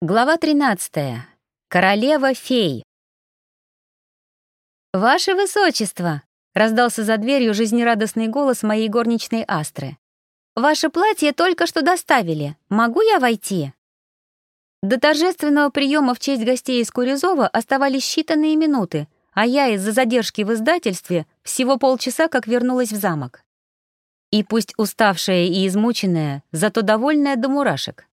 Глава 13. Королева-фей. «Ваше Высочество!» — раздался за дверью жизнерадостный голос моей горничной Астры. «Ваше платье только что доставили. Могу я войти?» До торжественного приема в честь гостей из Куризова оставались считанные минуты, а я из-за задержки в издательстве всего полчаса как вернулась в замок. И пусть уставшая и измученная, зато довольная до мурашек.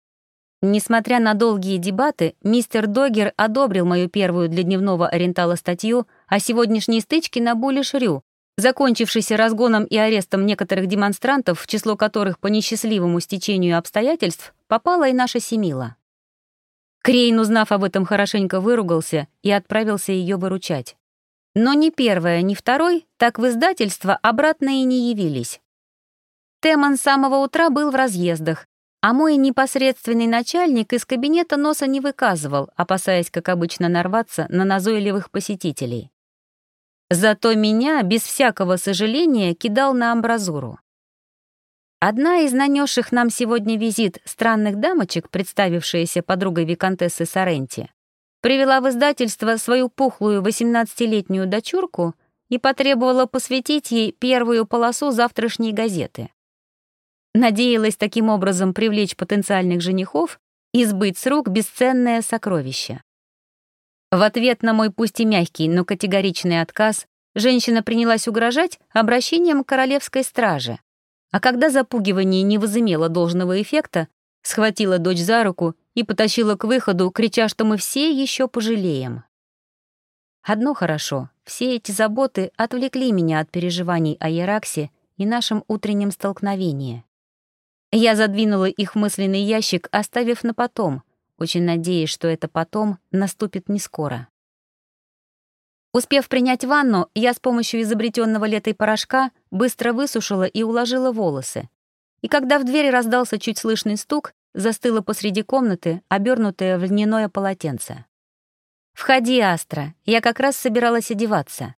Несмотря на долгие дебаты, мистер Догер одобрил мою первую для дневного ориентала статью о сегодняшней стычке на Булиш-Рю, закончившейся разгоном и арестом некоторых демонстрантов, в число которых по несчастливому стечению обстоятельств попала и наша Семила. Крейн, узнав об этом, хорошенько выругался и отправился ее выручать. Но ни первая, ни второй так в издательство обратно и не явились. Теман с самого утра был в разъездах, а мой непосредственный начальник из кабинета носа не выказывал, опасаясь, как обычно, нарваться на назойливых посетителей. Зато меня, без всякого сожаления, кидал на амбразуру. Одна из нанесших нам сегодня визит странных дамочек, представившаяся подругой виконтессы Соренти, привела в издательство свою пухлую 18-летнюю дочурку и потребовала посвятить ей первую полосу завтрашней газеты. Надеялась таким образом привлечь потенциальных женихов и сбыть с рук бесценное сокровище. В ответ на мой пусть и мягкий, но категоричный отказ женщина принялась угрожать обращением к королевской страже. А когда запугивание не возымело должного эффекта, схватила дочь за руку и потащила к выходу, крича, что мы все еще пожалеем. Одно хорошо, все эти заботы отвлекли меня от переживаний о Яраксе и нашем утреннем столкновении. Я задвинула их мысленный ящик, оставив на потом, очень надеясь, что это потом наступит не скоро. Успев принять ванну, я с помощью изобретенного летой порошка быстро высушила и уложила волосы. И когда в двери раздался чуть слышный стук, застыла посреди комнаты, обернутая в льняное полотенце. «Входи, Астра, я как раз собиралась одеваться».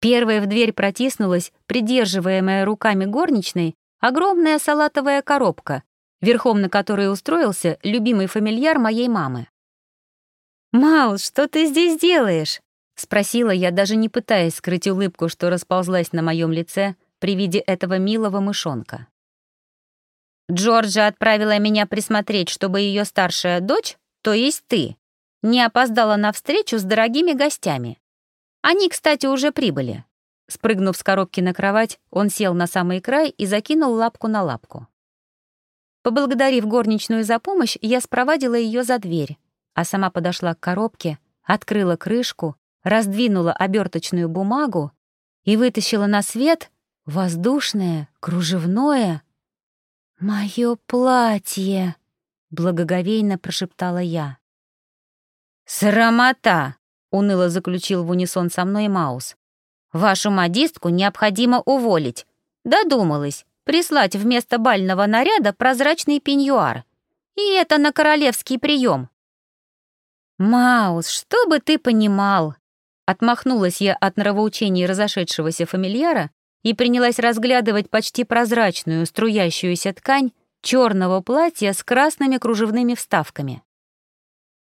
Первая в дверь протиснулась, придерживаемая руками горничной, огромная салатовая коробка, верхом на которой устроился любимый фамильяр моей мамы. «Маус, что ты здесь делаешь?» — спросила я, даже не пытаясь скрыть улыбку, что расползлась на моем лице при виде этого милого мышонка. «Джорджа отправила меня присмотреть, чтобы ее старшая дочь, то есть ты, не опоздала на встречу с дорогими гостями. Они, кстати, уже прибыли. Спрыгнув с коробки на кровать, он сел на самый край и закинул лапку на лапку. Поблагодарив горничную за помощь, я спровадила ее за дверь, а сама подошла к коробке, открыла крышку, раздвинула оберточную бумагу и вытащила на свет воздушное, кружевное. «Моё платье!» — благоговейно прошептала я. «Срамота!» — уныло заключил в унисон со мной Маус. Вашу модистку необходимо уволить. Додумалась прислать вместо бального наряда прозрачный пеньюар. И это на королевский прием. «Маус, что бы ты понимал?» Отмахнулась я от нравоучений разошедшегося фамильяра и принялась разглядывать почти прозрачную струящуюся ткань черного платья с красными кружевными вставками.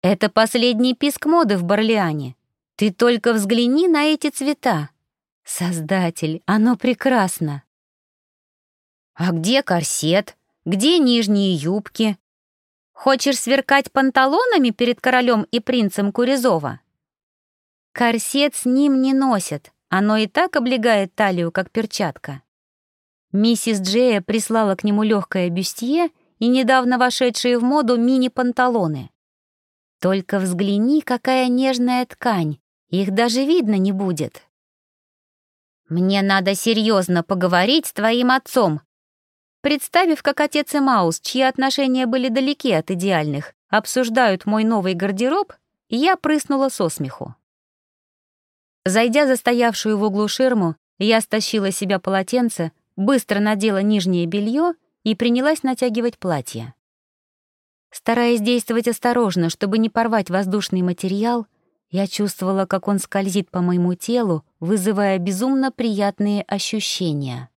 «Это последний писк моды в Барлиане. Ты только взгляни на эти цвета. Создатель, оно прекрасно. А где корсет? Где нижние юбки? Хочешь сверкать панталонами перед королем и принцем Куризова? Корсет с ним не носят, оно и так облегает талию, как перчатка. Миссис Джея прислала к нему легкое бюстье и недавно вошедшие в моду мини-панталоны. Только взгляни, какая нежная ткань, их даже видно не будет. «Мне надо серьезно поговорить с твоим отцом». Представив, как отец и Маус, чьи отношения были далеки от идеальных, обсуждают мой новый гардероб, я прыснула со смеху. Зайдя за стоявшую в углу ширму, я стащила себя полотенце, быстро надела нижнее белье и принялась натягивать платье. Стараясь действовать осторожно, чтобы не порвать воздушный материал, я чувствовала, как он скользит по моему телу, вызывая безумно приятные ощущения.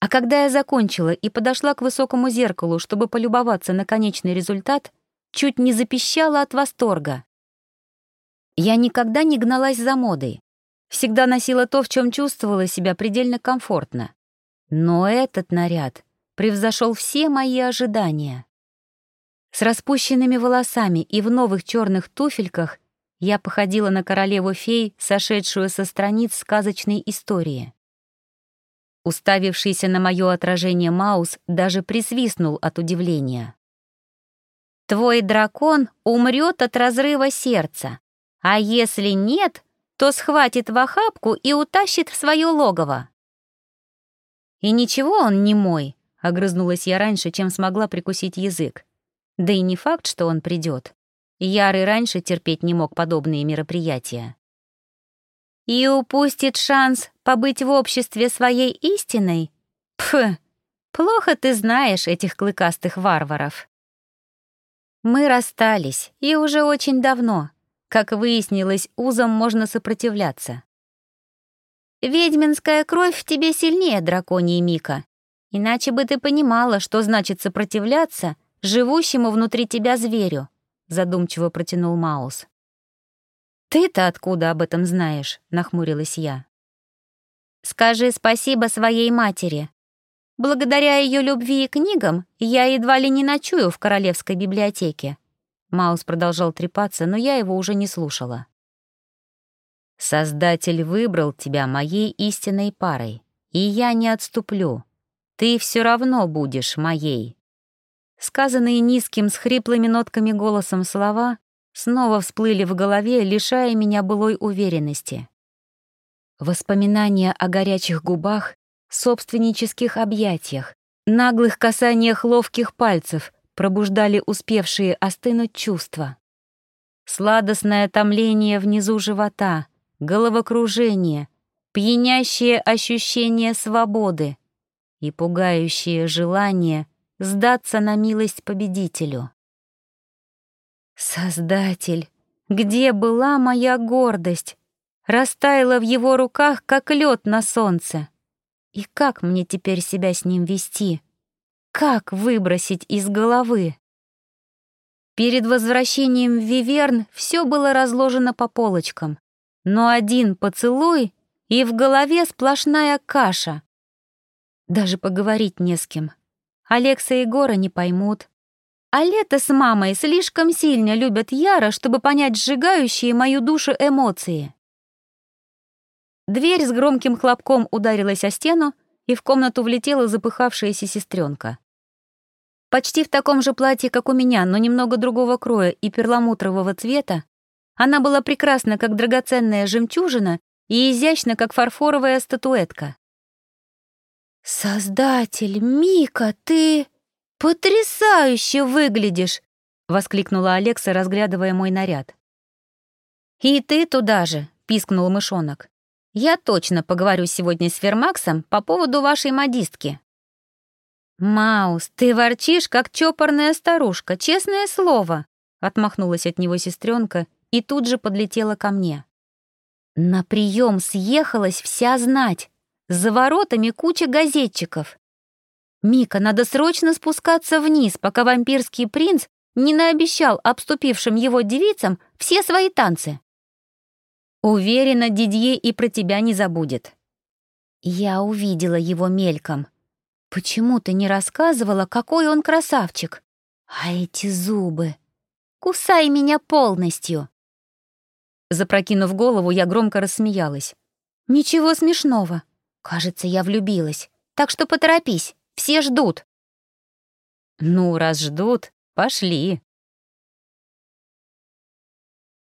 А когда я закончила и подошла к высокому зеркалу, чтобы полюбоваться на конечный результат, чуть не запищала от восторга. Я никогда не гналась за модой. Всегда носила то, в чем чувствовала себя предельно комфортно. Но этот наряд превзошел все мои ожидания. С распущенными волосами и в новых черных туфельках я походила на королеву-фей, сошедшую со страниц сказочной истории. Уставившийся на мое отражение Маус даже присвистнул от удивления. «Твой дракон умрет от разрыва сердца, а если нет, то схватит в охапку и утащит в свое логово». «И ничего он не мой», — огрызнулась я раньше, чем смогла прикусить язык. Да и не факт, что он придет. Ярый раньше терпеть не мог подобные мероприятия. И упустит шанс побыть в обществе своей истиной? Пф, плохо ты знаешь этих клыкастых варваров. Мы расстались, и уже очень давно. Как выяснилось, узам можно сопротивляться. Ведьминская кровь в тебе сильнее, драконьей Мика. Иначе бы ты понимала, что значит сопротивляться живущему внутри тебя зверю, задумчиво протянул Маус. «Ты-то откуда об этом знаешь?» — нахмурилась я. «Скажи спасибо своей матери. Благодаря ее любви и книгам я едва ли не ночую в королевской библиотеке». Маус продолжал трепаться, но я его уже не слушала. «Создатель выбрал тебя моей истинной парой, и я не отступлю. Ты все равно будешь моей», Сказанные низким, с хриплыми нотками голосом слова снова всплыли в голове, лишая меня былой уверенности. Воспоминания о горячих губах, собственнических объятиях, наглых касаниях ловких пальцев пробуждали успевшие остынуть чувства. Сладостное томление внизу живота, головокружение, пьянящее ощущение свободы и пугающее желание сдаться на милость победителю. Создатель, где была моя гордость? Растаяла в его руках, как лед на солнце. И как мне теперь себя с ним вести? Как выбросить из головы? Перед возвращением в Виверн все было разложено по полочкам. Но один поцелуй, и в голове сплошная каша. Даже поговорить не с кем. Алекса и Гора не поймут. А Лето с мамой слишком сильно любят Яра, чтобы понять сжигающие мою душу эмоции. Дверь с громким хлопком ударилась о стену, и в комнату влетела запыхавшаяся сестренка. Почти в таком же платье, как у меня, но немного другого кроя и перламутрового цвета, она была прекрасна, как драгоценная жемчужина, и изящна, как фарфоровая статуэтка. «Создатель, Мика, ты потрясающе выглядишь!» — воскликнула Алекса, разглядывая мой наряд. «И ты туда же!» — пискнул мышонок. «Я точно поговорю сегодня с Фермаксом по поводу вашей модистки». «Маус, ты ворчишь, как чопорная старушка, честное слово!» — отмахнулась от него сестренка и тут же подлетела ко мне. На прием съехалась вся знать. За воротами куча газетчиков. «Мика, надо срочно спускаться вниз, пока вампирский принц не наобещал обступившим его девицам все свои танцы. Уверена, Дидье и про тебя не забудет». Я увидела его мельком. Почему ты не рассказывала, какой он красавчик? А эти зубы! Кусай меня полностью!» Запрокинув голову, я громко рассмеялась. «Ничего смешного. Кажется, я влюбилась. Так что поторопись, все ждут. Ну, раз ждут, пошли.